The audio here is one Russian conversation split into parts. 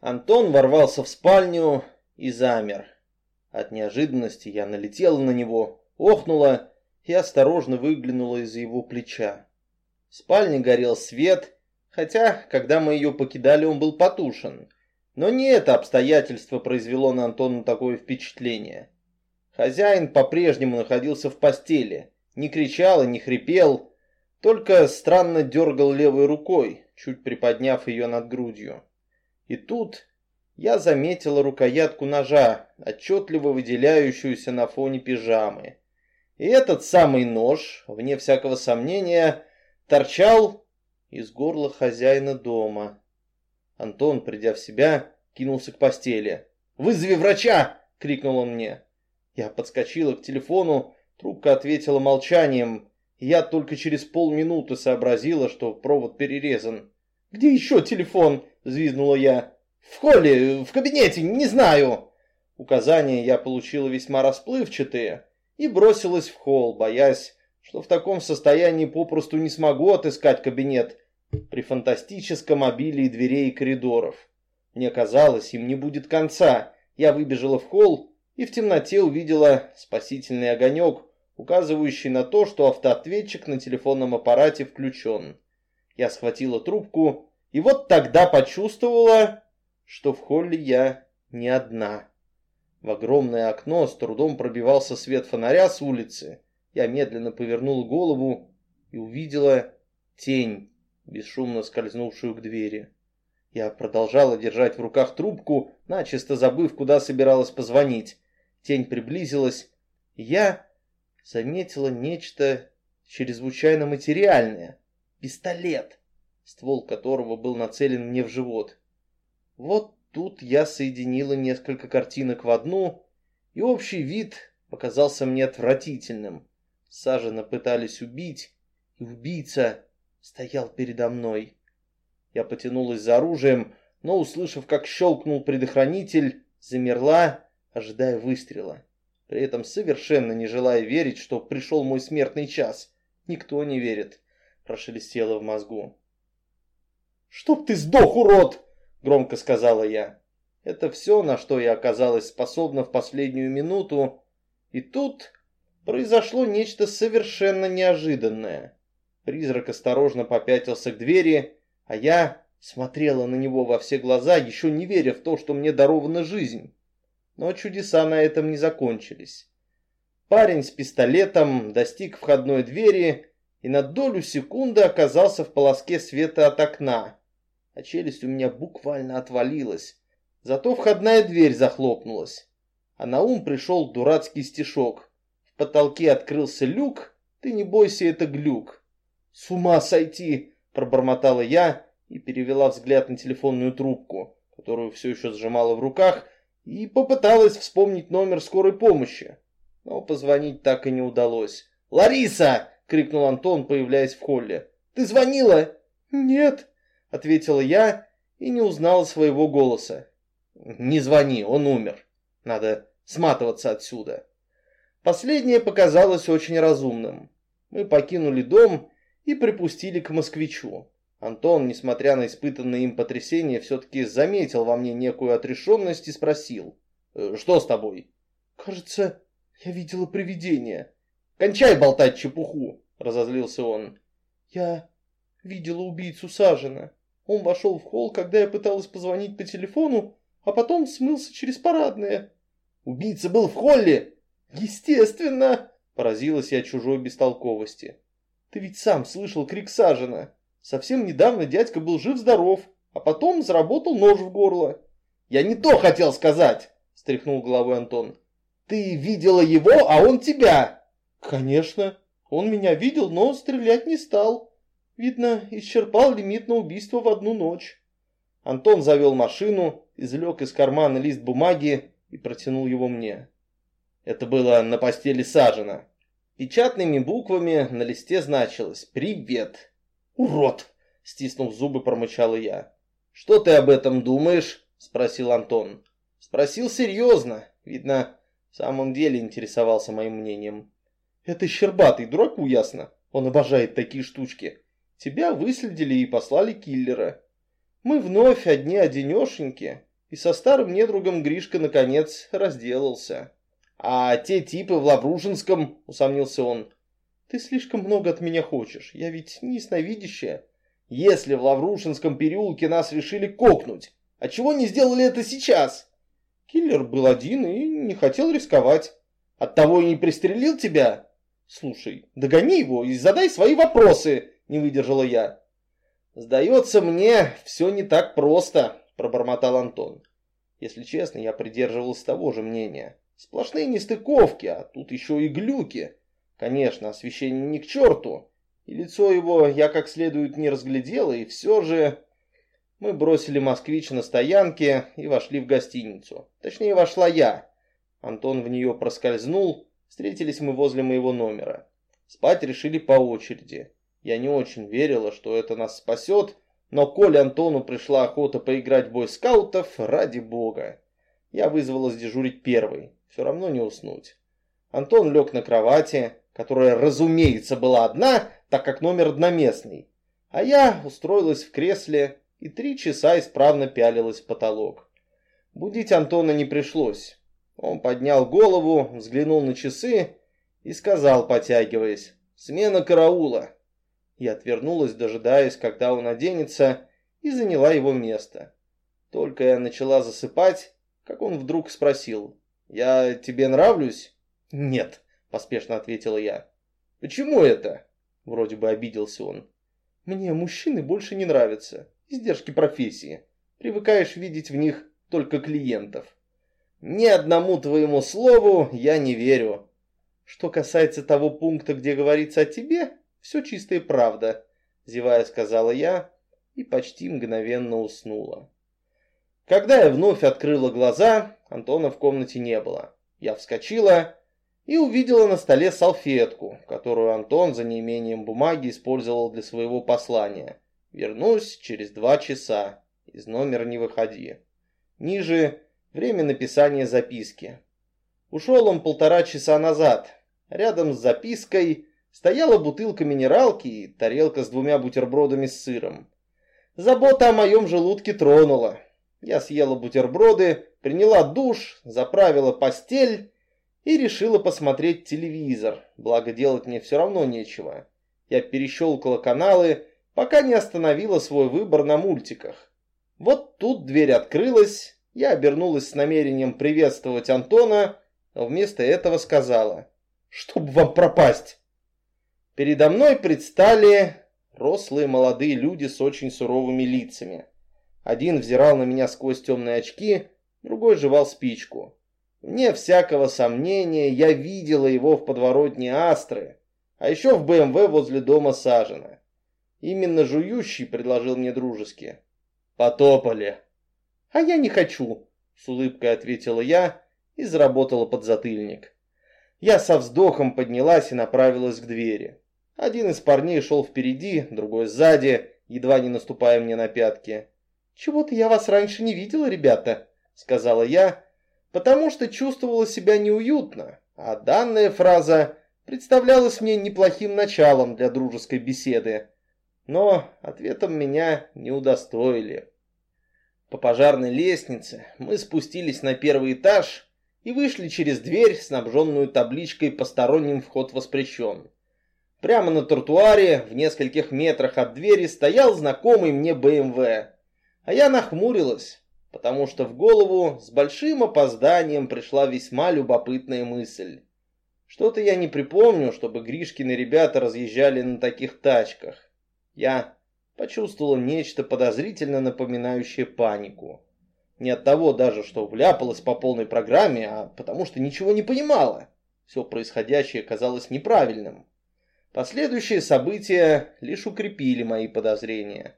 Антон ворвался в спальню и замер. От неожиданности я налетела на него, охнула и осторожно выглянула из-за его плеча. В спальне горел свет, хотя, когда мы ее покидали, он был потушен. Но не это обстоятельство произвело на Антона такое впечатление. Хозяин по-прежнему находился в постели, не кричал и не хрипел, только странно дергал левой рукой, чуть приподняв ее над грудью. И тут я заметила рукоятку ножа, отчетливо выделяющуюся на фоне пижамы. И этот самый нож, вне всякого сомнения, торчал из горла хозяина дома. Антон, придя в себя, кинулся к постели. «Вызови врача!» — крикнул он мне. Я подскочила к телефону, трубка ответила молчанием, я только через полминуты сообразила, что провод перерезан. «Где еще телефон?» — взвизгнула я. «В холле, в кабинете, не знаю!» Указания я получила весьма расплывчатые и бросилась в холл, боясь, что в таком состоянии попросту не смогу отыскать кабинет при фантастическом обилии дверей и коридоров. Мне казалось, им не будет конца. Я выбежала в холл и в темноте увидела спасительный огонек, указывающий на то, что автоответчик на телефонном аппарате включен. Я схватила трубку и вот тогда почувствовала, что в холле я не одна. В огромное окно с трудом пробивался свет фонаря с улицы. Я медленно повернула голову и увидела тень, бесшумно скользнувшую к двери. Я продолжала держать в руках трубку, начисто забыв, куда собиралась позвонить. Тень приблизилась, я заметила нечто чрезвычайно материальное. Пистолет, ствол которого был нацелен мне в живот. Вот тут я соединила несколько картинок в одну, и общий вид показался мне отвратительным. Сажена пытались убить, и убийца стоял передо мной. Я потянулась за оружием, но, услышав, как щелкнул предохранитель, замерла, ожидая выстрела. При этом совершенно не желая верить, что пришел мой смертный час. Никто не верит, прошелестело в мозгу. «Чтоб ты сдох, урод!» — громко сказала я. Это все, на что я оказалась способна в последнюю минуту. И тут произошло нечто совершенно неожиданное. Призрак осторожно попятился к двери, а я смотрела на него во все глаза, еще не веря в то, что мне дарована жизнь. Но чудеса на этом не закончились. Парень с пистолетом достиг входной двери и на долю секунды оказался в полоске света от окна, а челюсть у меня буквально отвалилась. Зато входная дверь захлопнулась, а на ум пришел дурацкий стишок. В потолке открылся люк, ты не бойся, это глюк. С ума сойти! Пробормотала я и перевела взгляд на телефонную трубку, которую все еще сжимала в руках, и попыталась вспомнить номер скорой помощи. Но позвонить так и не удалось. «Лариса!» — крикнул Антон, появляясь в холле. «Ты звонила?» «Нет», — ответила я и не узнала своего голоса. «Не звони, он умер. Надо сматываться отсюда». Последнее показалось очень разумным. Мы покинули дом и припустили к москвичу. Антон, несмотря на испытанное им потрясение, все-таки заметил во мне некую отрешенность и спросил. «Э, «Что с тобой?» «Кажется, я видела привидение». «Кончай болтать чепуху!» — разозлился он. «Я видела убийцу Сажина. Он вошел в холл, когда я пыталась позвонить по телефону, а потом смылся через парадное». «Убийца был в холле?» «Естественно!» — поразилась я чужой бестолковости. Ты ведь сам слышал крик Сажина. Совсем недавно дядька был жив-здоров, а потом заработал нож в горло. Я не то хотел сказать, стряхнул головой Антон. Ты видела его, а он тебя. Конечно, он меня видел, но стрелять не стал. Видно, исчерпал лимит на убийство в одну ночь. Антон завел машину, извлек из кармана лист бумаги и протянул его мне. Это было на постели Сажина. Печатными буквами на листе значилось «Привет». «Урод!» — стиснув зубы, промычала я. «Что ты об этом думаешь?» — спросил Антон. Спросил серьезно. Видно, в самом деле интересовался моим мнением. «Это Щербатый, дураку ясно. Он обожает такие штучки. Тебя выследили и послали киллера. Мы вновь одни-одинешеньки. И со старым недругом Гришка, наконец, разделался. «А те типы в Лавружинском?» — усомнился он. «Ты слишком много от меня хочешь. Я ведь не ясновидящая. Если в Лаврушинском переулке нас решили кокнуть, а чего не сделали это сейчас?» Киллер был один и не хотел рисковать. Оттого и не пристрелил тебя? Слушай, догони его и задай свои вопросы, не выдержала я. Сдается мне, все не так просто, пробормотал Антон. Если честно, я придерживался того же мнения. Сплошные нестыковки, а тут еще и глюки. Конечно, освещение не к черту. И лицо его я как следует не разглядела, и все же... Мы бросили москвич на стоянке и вошли в гостиницу. Точнее, вошла я. Антон в нее проскользнул, встретились мы возле моего номера. Спать решили по очереди. Я не очень верила, что это нас спасет, но коль Антону пришла охота поиграть в бойскаутов, ради бога. Я вызвалась дежурить первой, все равно не уснуть. Антон лег на кровати, которая, разумеется, была одна, так как номер одноместный. А я устроилась в кресле и три часа исправно пялилась в потолок. Будить Антона не пришлось. Он поднял голову, взглянул на часы и сказал, потягиваясь, «Смена караула». Я отвернулась, дожидаясь, когда он оденется, и заняла его место. Только я начала засыпать, как он вдруг спросил, «Я тебе нравлюсь?» «Нет», — поспешно ответила я. «Почему это?» — вроде бы обиделся он. «Мне мужчины больше не нравятся. Издержки профессии. Привыкаешь видеть в них только клиентов». Ни одному твоему слову я не верю. Что касается того пункта, где говорится о тебе, все чистая правда, зевая сказала я и почти мгновенно уснула. Когда я вновь открыла глаза, Антона в комнате не было. Я вскочила и увидела на столе салфетку, которую Антон за неимением бумаги использовал для своего послания. Вернусь через два часа. Из номера не выходи. Ниже Время написания записки. Ушел он полтора часа назад. Рядом с запиской стояла бутылка минералки и тарелка с двумя бутербродами с сыром. Забота о моем желудке тронула. Я съела бутерброды, приняла душ, заправила постель и решила посмотреть телевизор, благо делать мне все равно нечего. Я перещелкала каналы, пока не остановила свой выбор на мультиках. Вот тут дверь открылась, я обернулась с намерением приветствовать Антона, но вместо этого сказала, «Чтоб вам пропасть!» Передо мной предстали рослые молодые люди с очень суровыми лицами. Один взирал на меня сквозь темные очки, другой жевал спичку. Вне всякого сомнения, я видела его в подворотне Астры, а еще в БМВ возле дома Сажина. Именно жующий предложил мне дружески. «Потопали!» «А я не хочу», — с улыбкой ответила я и заработала подзатыльник. Я со вздохом поднялась и направилась к двери. Один из парней шел впереди, другой сзади, едва не наступая мне на пятки. «Чего-то я вас раньше не видела, ребята», — сказала я, потому что чувствовала себя неуютно, а данная фраза представлялась мне неплохим началом для дружеской беседы. Но ответом меня не удостоили. По пожарной лестнице мы спустились на первый этаж и вышли через дверь, снабженную табличкой «Посторонним вход воспрещен». Прямо на тротуаре, в нескольких метрах от двери, стоял знакомый мне БМВ. А я нахмурилась, потому что в голову с большим опозданием пришла весьма любопытная мысль. Что-то я не припомню, чтобы Гришкины ребята разъезжали на таких тачках. Я почувствовала нечто подозрительно напоминающее панику. Не от того даже, что вляпалась по полной программе, а потому что ничего не понимала. Все происходящее казалось неправильным. Последующие события лишь укрепили мои подозрения.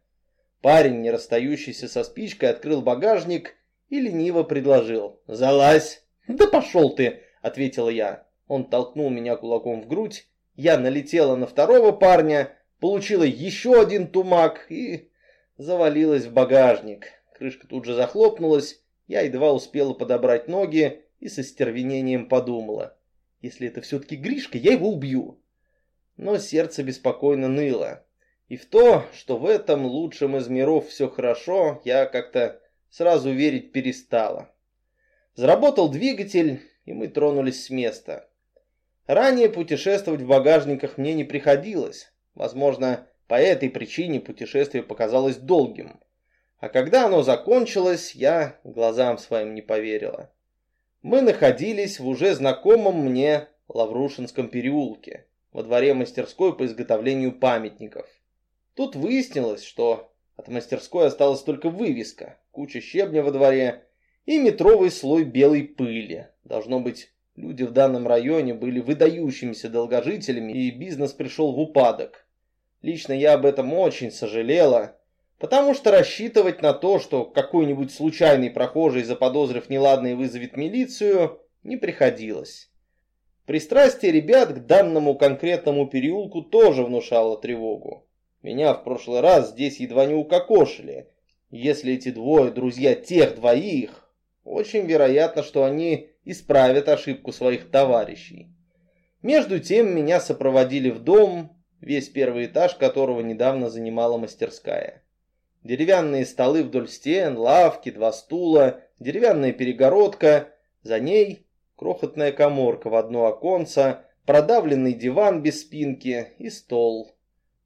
Парень, не расстающийся со спичкой, открыл багажник и лениво предложил «Залазь!» «Да пошел ты!» — ответила я. Он толкнул меня кулаком в грудь, я налетела на второго парня получила еще один тумак и завалилась в багажник. Крышка тут же захлопнулась, я едва успела подобрать ноги и со стервенением подумала. Если это все-таки Гришка, я его убью. Но сердце беспокойно ныло. И в то, что в этом лучшем из миров все хорошо, я как-то сразу верить перестала. Заработал двигатель, и мы тронулись с места. Ранее путешествовать в багажниках мне не приходилось. Возможно, по этой причине путешествие показалось долгим. А когда оно закончилось, я глазам своим не поверила. Мы находились в уже знакомом мне Лаврушинском переулке, во дворе мастерской по изготовлению памятников. Тут выяснилось, что от мастерской осталась только вывеска, куча щебня во дворе и метровый слой белой пыли. Должно быть, люди в данном районе были выдающимися долгожителями, и бизнес пришел в упадок. Лично я об этом очень сожалела, потому что рассчитывать на то, что какой-нибудь случайный прохожий, заподозрив неладное, вызовет милицию, не приходилось. Пристрастие ребят к данному конкретному переулку тоже внушало тревогу. Меня в прошлый раз здесь едва не укокошили. Если эти двое друзья тех двоих, очень вероятно, что они исправят ошибку своих товарищей. Между тем меня сопроводили в дом, весь первый этаж которого недавно занимала мастерская. Деревянные столы вдоль стен, лавки, два стула, деревянная перегородка, за ней крохотная коморка в одно оконце, продавленный диван без спинки и стол.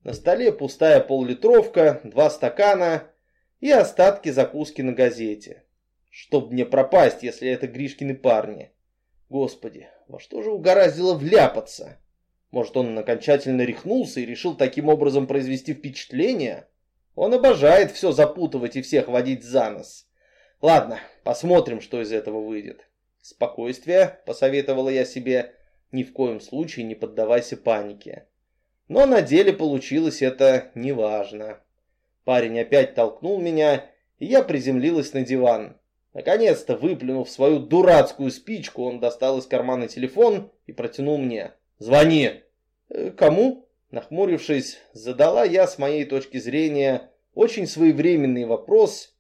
На столе пустая поллитровка, два стакана и остатки закуски на газете. Чтоб мне пропасть, если это Гришкины парни. Господи, во что же угораздило вляпаться? Может, он окончательно рехнулся и решил таким образом произвести впечатление? Он обожает все запутывать и всех водить за нос. Ладно, посмотрим, что из этого выйдет. Спокойствие, посоветовала я себе, ни в коем случае не поддавайся панике. Но на деле получилось это неважно. Парень опять толкнул меня, и я приземлилась на диван. Наконец-то, выплюнув свою дурацкую спичку, он достал из кармана телефон и протянул мне. «Звони!» «Э, «Кому?» Нахмурившись, задала я с моей точки зрения очень своевременный вопрос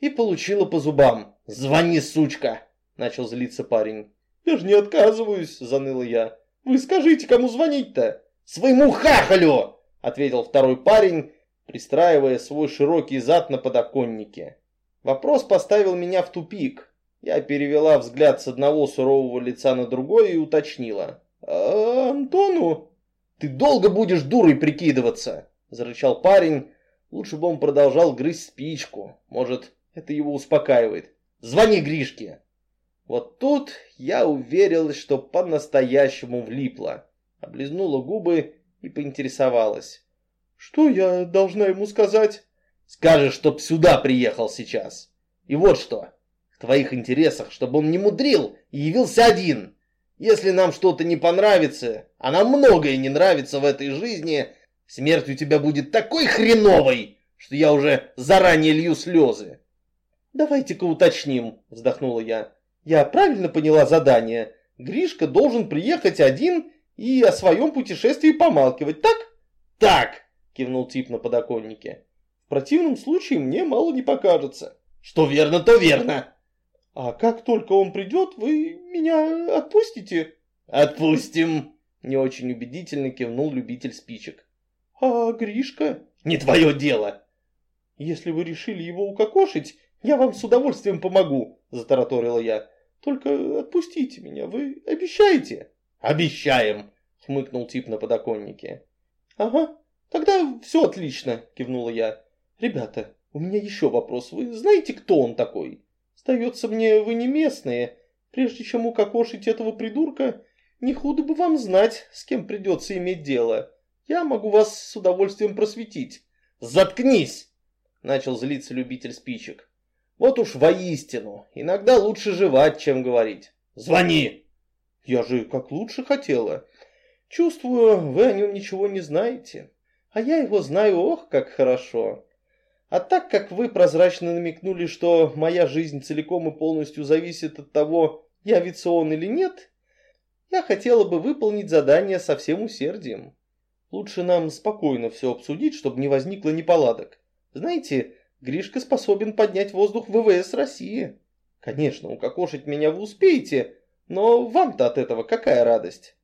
и получила по зубам. «Звони, сучка!» – начал злиться парень. «Я же не отказываюсь!» – заныла я. «Вы скажите, кому звонить-то?» «Своему хахалю!» – ответил второй парень, пристраивая свой широкий зад на подоконнике. Вопрос поставил меня в тупик. Я перевела взгляд с одного сурового лица на другое и уточнила. «А Антону?» «Ты долго будешь дурой прикидываться!» – зарычал парень. Лучше бы он продолжал грызть спичку. Может, это его успокаивает. «Звони Гришке!» Вот тут я уверилась, что по-настоящему влипла. Облизнула губы и поинтересовалась. «Что я должна ему сказать?» «Скажешь, чтоб сюда приехал сейчас. И вот что. В твоих интересах, чтобы он не мудрил и явился один. Если нам что-то не понравится, а нам многое не нравится в этой жизни, смерть у тебя будет такой хреновой, что я уже заранее лью слезы. Давайте-ка уточним, вздохнула я. Я правильно поняла задание? Гришка должен приехать один и о своем путешествии помалкивать, так? Так, кивнул тип на подоконнике. В противном случае мне мало не покажется. Что верно, то верно. А как только он придет, вы меня отпустите? Отпустим, не очень убедительно кивнул любитель спичек. А Гришка? Не твое дело. Если вы решили его укокошить, я вам с удовольствием помогу, затараторила я. Только отпустите меня, вы обещаете? Обещаем, хмыкнул тип на подоконнике. Ага, тогда все отлично, кивнула я. Ребята, у меня еще вопрос. Вы знаете, кто он такой? Сдается мне, вы не местные. Прежде чем укокошить этого придурка, не худо бы вам знать, с кем придется иметь дело. Я могу вас с удовольствием просветить. Заткнись! Начал злиться любитель спичек. Вот уж воистину, иногда лучше жевать, чем говорить. Звони! Я же как лучше хотела. Чувствую, вы о нем ничего не знаете. А я его знаю, ох, как хорошо. А так как вы прозрачно намекнули, что моя жизнь целиком и полностью зависит от того, явится он или нет, я хотела бы выполнить задание со всем усердием. Лучше нам спокойно все обсудить, чтобы не возникло неполадок. Знаете, Гришка способен поднять воздух ВВС России. Конечно, укокошить меня вы успеете, но вам-то от этого какая радость?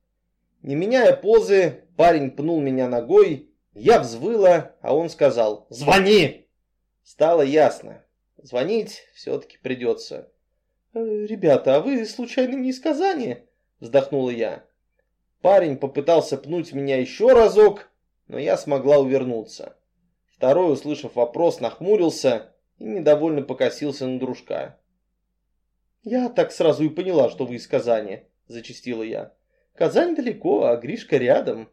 Не меняя позы, парень пнул меня ногой, я взвыла, а он сказал «Звони!» Стало ясно. Звонить все-таки придется. «Э, «Ребята, а вы случайно не из Казани?» – вздохнула я. Парень попытался пнуть меня еще разок, но я смогла увернуться. Второй, услышав вопрос, нахмурился и недовольно покосился на дружка. «Я так сразу и поняла, что вы из Казани», – зачастила я. «Казань далеко, а Гришка рядом.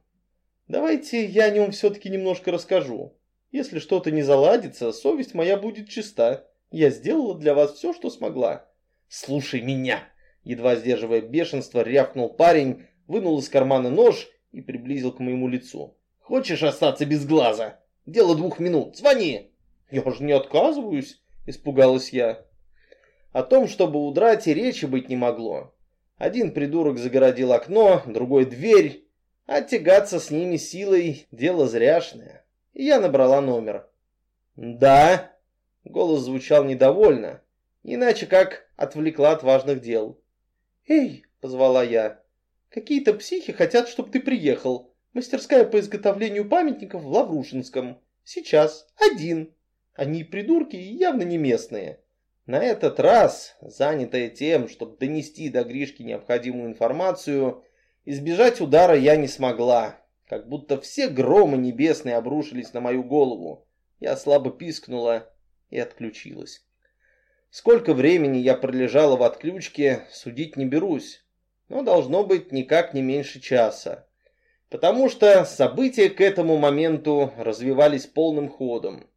Давайте я о нем все-таки немножко расскажу. Если что-то не заладится, совесть моя будет чиста. Я сделала для вас все, что смогла». «Слушай меня!» Едва сдерживая бешенство, рявкнул парень, вынул из кармана нож и приблизил к моему лицу. «Хочешь остаться без глаза? Дело двух минут. Звони!» «Я же не отказываюсь», — испугалась я. О том, чтобы удрать, и речи быть не могло. Один придурок загородил окно, другой дверь, а тягаться с ними силой – дело зряшное. Я набрала номер. «Да?» – голос звучал недовольно, иначе как отвлекла от важных дел. «Эй!» – позвала я. «Какие-то психи хотят, чтобы ты приехал. Мастерская по изготовлению памятников в Лаврушинском. Сейчас. Один. Они придурки и явно не местные». На этот раз, занятая тем, чтобы донести до Гришки необходимую информацию, избежать удара я не смогла, как будто все громы небесные обрушились на мою голову. Я слабо пискнула и отключилась. Сколько времени я пролежала в отключке, судить не берусь, но должно быть никак не меньше часа. Потому что события к этому моменту развивались полным ходом.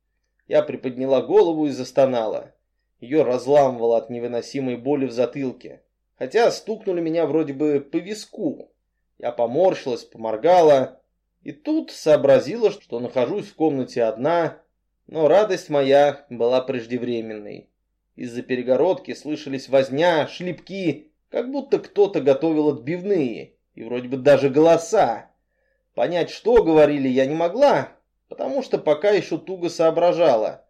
Я приподняла голову и застонала. Ее разламывало от невыносимой боли в затылке. Хотя стукнули меня вроде бы по виску. Я поморщилась, поморгала. И тут сообразила, что нахожусь в комнате одна. Но радость моя была преждевременной. Из-за перегородки слышались возня, шлепки, как будто кто-то готовил отбивные. И вроде бы даже голоса. Понять, что говорили, я не могла, потому что пока еще туго соображала.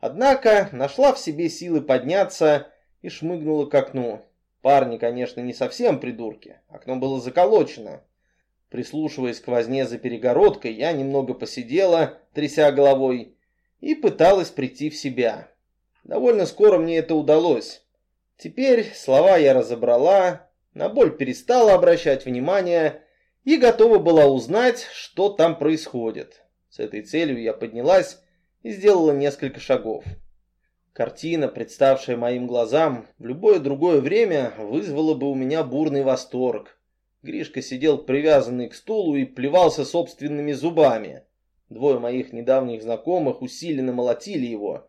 Однако нашла в себе силы подняться и шмыгнула к окну. Парни, конечно, не совсем придурки. Окно было заколочено. Прислушиваясь к возне за перегородкой, я немного посидела, тряся головой, и пыталась прийти в себя. Довольно скоро мне это удалось. Теперь слова я разобрала, на боль перестала обращать внимание и готова была узнать, что там происходит. С этой целью я поднялась и сделала несколько шагов. Картина, представшая моим глазам, в любое другое время вызвала бы у меня бурный восторг. Гришка сидел привязанный к стулу и плевался собственными зубами. Двое моих недавних знакомых усиленно молотили его.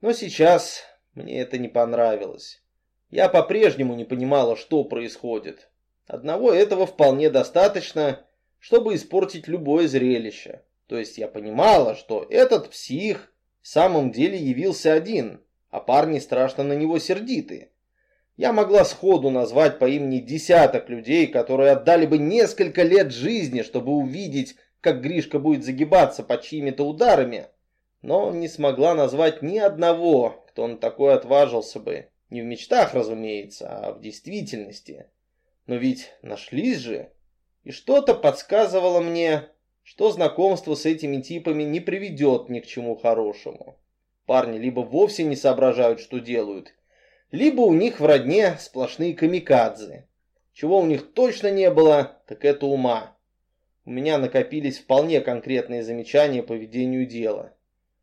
Но сейчас мне это не понравилось. Я по-прежнему не понимала, что происходит. Одного этого вполне достаточно, чтобы испортить любое зрелище. То есть я понимала, что этот псих в самом деле явился один, а парни страшно на него сердиты. Я могла сходу назвать по имени десяток людей, которые отдали бы несколько лет жизни, чтобы увидеть, как Гришка будет загибаться под чьими-то ударами, но не смогла назвать ни одного, кто на такое отважился бы. Не в мечтах, разумеется, а в действительности. Но ведь нашлись же. И что-то подсказывало мне, что знакомство с этими типами не приведет ни к чему хорошему. Парни либо вовсе не соображают, что делают, либо у них в родне сплошные камикадзе. Чего у них точно не было, так это ума. У меня накопились вполне конкретные замечания по ведению дела.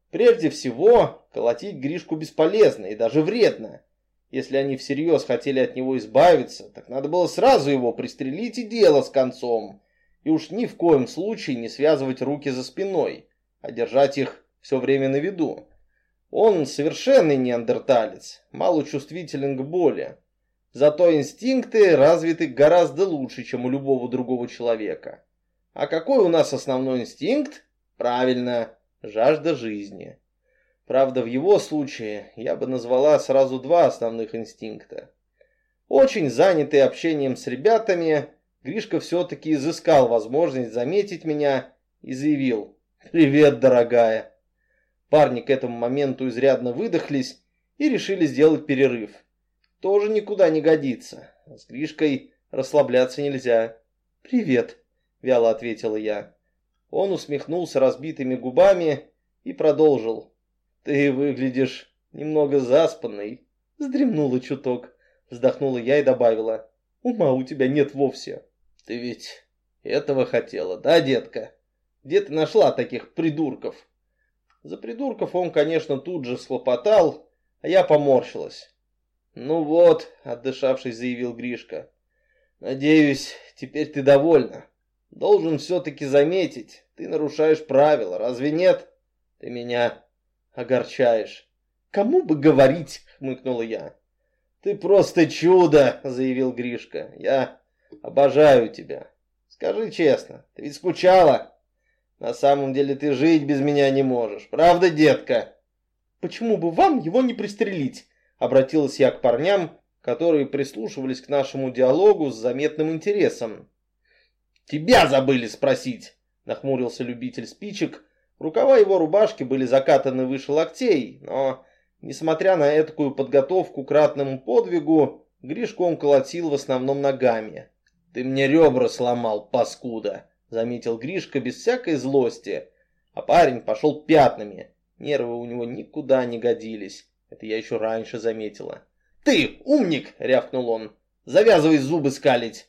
Прежде всего, колотить Гришку бесполезно и даже вредно. Если они всерьез хотели от него избавиться, так надо было сразу его пристрелить и дело с концом и уж ни в коем случае не связывать руки за спиной, а держать их все время на виду. Он совершенный неандерталец, малочувствителен к боли. Зато инстинкты развиты гораздо лучше, чем у любого другого человека. А какой у нас основной инстинкт? Правильно, жажда жизни. Правда, в его случае я бы назвала сразу два основных инстинкта. Очень занятый общением с ребятами – Гришка все-таки изыскал возможность заметить меня и заявил «Привет, дорогая». Парни к этому моменту изрядно выдохлись и решили сделать перерыв. Тоже никуда не годится. С Гришкой расслабляться нельзя. «Привет», — вяло ответила я. Он усмехнулся разбитыми губами и продолжил. «Ты выглядишь немного заспанный. Вздремнула чуток. Вздохнула я и добавила. Ума у тебя нет вовсе. Ты ведь этого хотела, да, детка? Где ты нашла таких придурков? За придурков он, конечно, тут же схлопотал, а я поморщилась. «Ну вот», — отдышавшись, заявил Гришка. «Надеюсь, теперь ты довольна. Должен все-таки заметить, ты нарушаешь правила, разве нет? Ты меня огорчаешь». «Кому бы говорить?» — хмыкнула я. «Ты просто чудо!» — заявил Гришка. «Я обожаю тебя. Скажи честно, ты ведь скучала? На самом деле ты жить без меня не можешь. Правда, детка?» «Почему бы вам его не пристрелить?» — обратилась я к парням, которые прислушивались к нашему диалогу с заметным интересом. «Тебя забыли спросить!» — нахмурился любитель спичек. Рукава его рубашки были закатаны выше локтей, но Несмотря на этакую подготовку к ратному подвигу, Гришку он колотил в основном ногами. «Ты мне ребра сломал, паскуда!» — заметил Гришка без всякой злости. А парень пошел пятнами. Нервы у него никуда не годились. Это я еще раньше заметила. «Ты, умник!» — рявкнул он. «Завязывай зубы скалить!»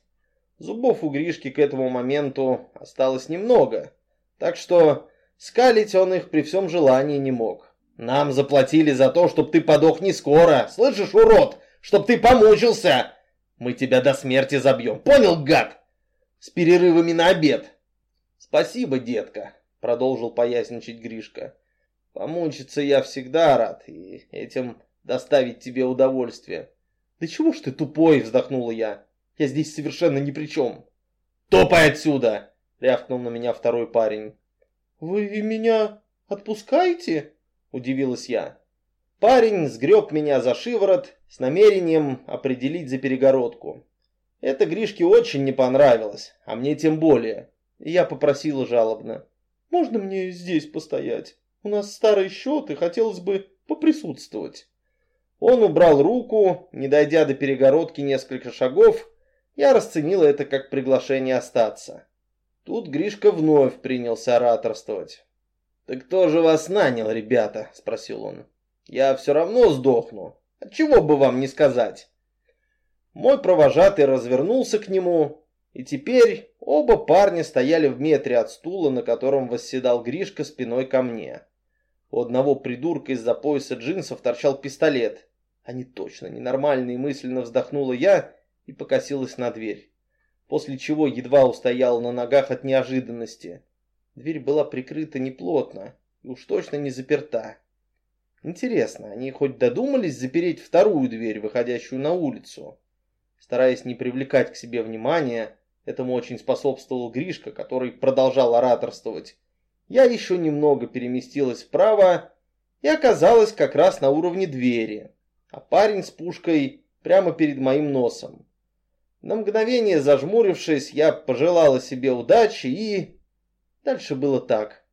Зубов у Гришки к этому моменту осталось немного, так что скалить он их при всем желании не мог. Нам заплатили за то, чтоб ты подох не скоро. Слышишь, урод? Чтоб ты помучился. Мы тебя до смерти забьем. Понял, гад? С перерывами на обед. Спасибо, детка, продолжил поясничать Гришка. Помучиться я всегда рад, и этим доставить тебе удовольствие. Да чего ж ты тупой, вздохнула я. Я здесь совершенно ни при чем. Топай отсюда, рявкнул на меня второй парень. Вы меня отпускаете? удивилась я. Парень сгреб меня за шиворот с намерением определить за перегородку. Это Гришке очень не понравилось, а мне тем более. Я попросила жалобно. «Можно мне здесь постоять? У нас старый счет, и хотелось бы поприсутствовать». Он убрал руку, не дойдя до перегородки несколько шагов, я расценила это как приглашение остаться. Тут Гришка вновь принялся ораторствовать. «Так кто же вас нанял, ребята?» – спросил он. «Я все равно сдохну. Отчего бы вам не сказать?» Мой провожатый развернулся к нему, и теперь оба парня стояли в метре от стула, на котором восседал Гришка спиной ко мне. У одного придурка из-за пояса джинсов торчал пистолет. Они точно ненормальные, мысленно вздохнула я и покосилась на дверь. После чего едва устояла на ногах от неожиданности. Дверь была прикрыта неплотно и уж точно не заперта. Интересно, они хоть додумались запереть вторую дверь, выходящую на улицу? Стараясь не привлекать к себе внимания, этому очень способствовал Гришка, который продолжал ораторствовать. Я еще немного переместилась вправо и оказалась как раз на уровне двери, а парень с пушкой прямо перед моим носом. На мгновение зажмурившись, я пожелала себе удачи и... Дальше было так.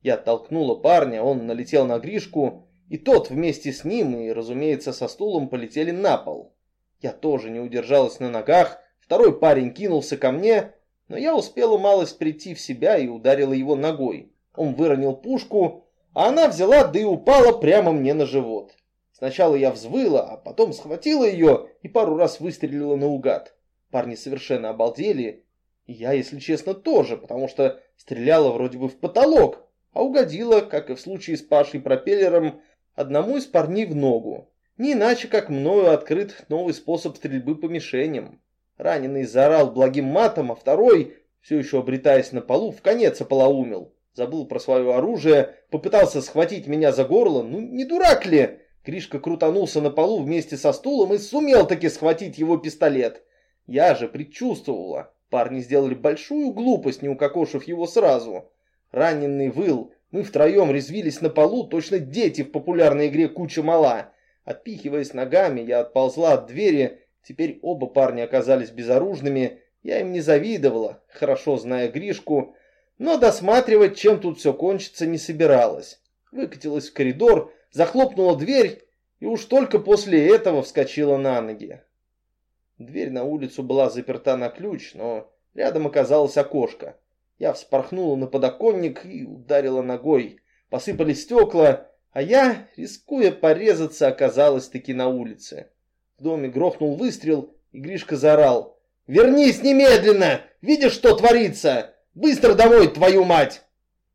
Я толкнула парня, он налетел на Гришку, и тот вместе с ним и, разумеется, со стулом полетели на пол. Я тоже не удержалась на ногах, второй парень кинулся ко мне, но я успела малость прийти в себя и ударила его ногой. Он выронил пушку, а она взяла, да и упала прямо мне на живот. Сначала я взвыла, а потом схватила ее и пару раз выстрелила наугад. Парни совершенно обалдели, и я, если честно, тоже, потому что стреляла вроде бы в потолок, а угодила, как и в случае с Пашей пропеллером, одному из парней в ногу. Не иначе, как мною открыт новый способ стрельбы по мишеням. Раненый заорал благим матом, а второй, все еще обретаясь на полу, в конец ополоумел. Забыл про свое оружие, попытался схватить меня за горло. Ну, не дурак ли? Кришка крутанулся на полу вместе со стулом и сумел таки схватить его пистолет. Я же предчувствовала. Парни сделали большую глупость, не укокошив его сразу. Раненый выл, мы втроем резвились на полу, точно дети в популярной игре «Куча мала». Отпихиваясь ногами, я отползла от двери, теперь оба парня оказались безоружными, я им не завидовала, хорошо зная Гришку, но досматривать, чем тут все кончится, не собиралась. Выкатилась в коридор, захлопнула дверь и уж только после этого вскочила на ноги. Дверь на улицу была заперта на ключ, но рядом оказалось окошко. Я вспорхнула на подоконник и ударила ногой. Посыпались стекла, А я, рискуя порезаться, оказалась-таки на улице. В доме грохнул выстрел, и Гришка заорал. «Вернись немедленно! Видишь, что творится? Быстро домой, твою мать!»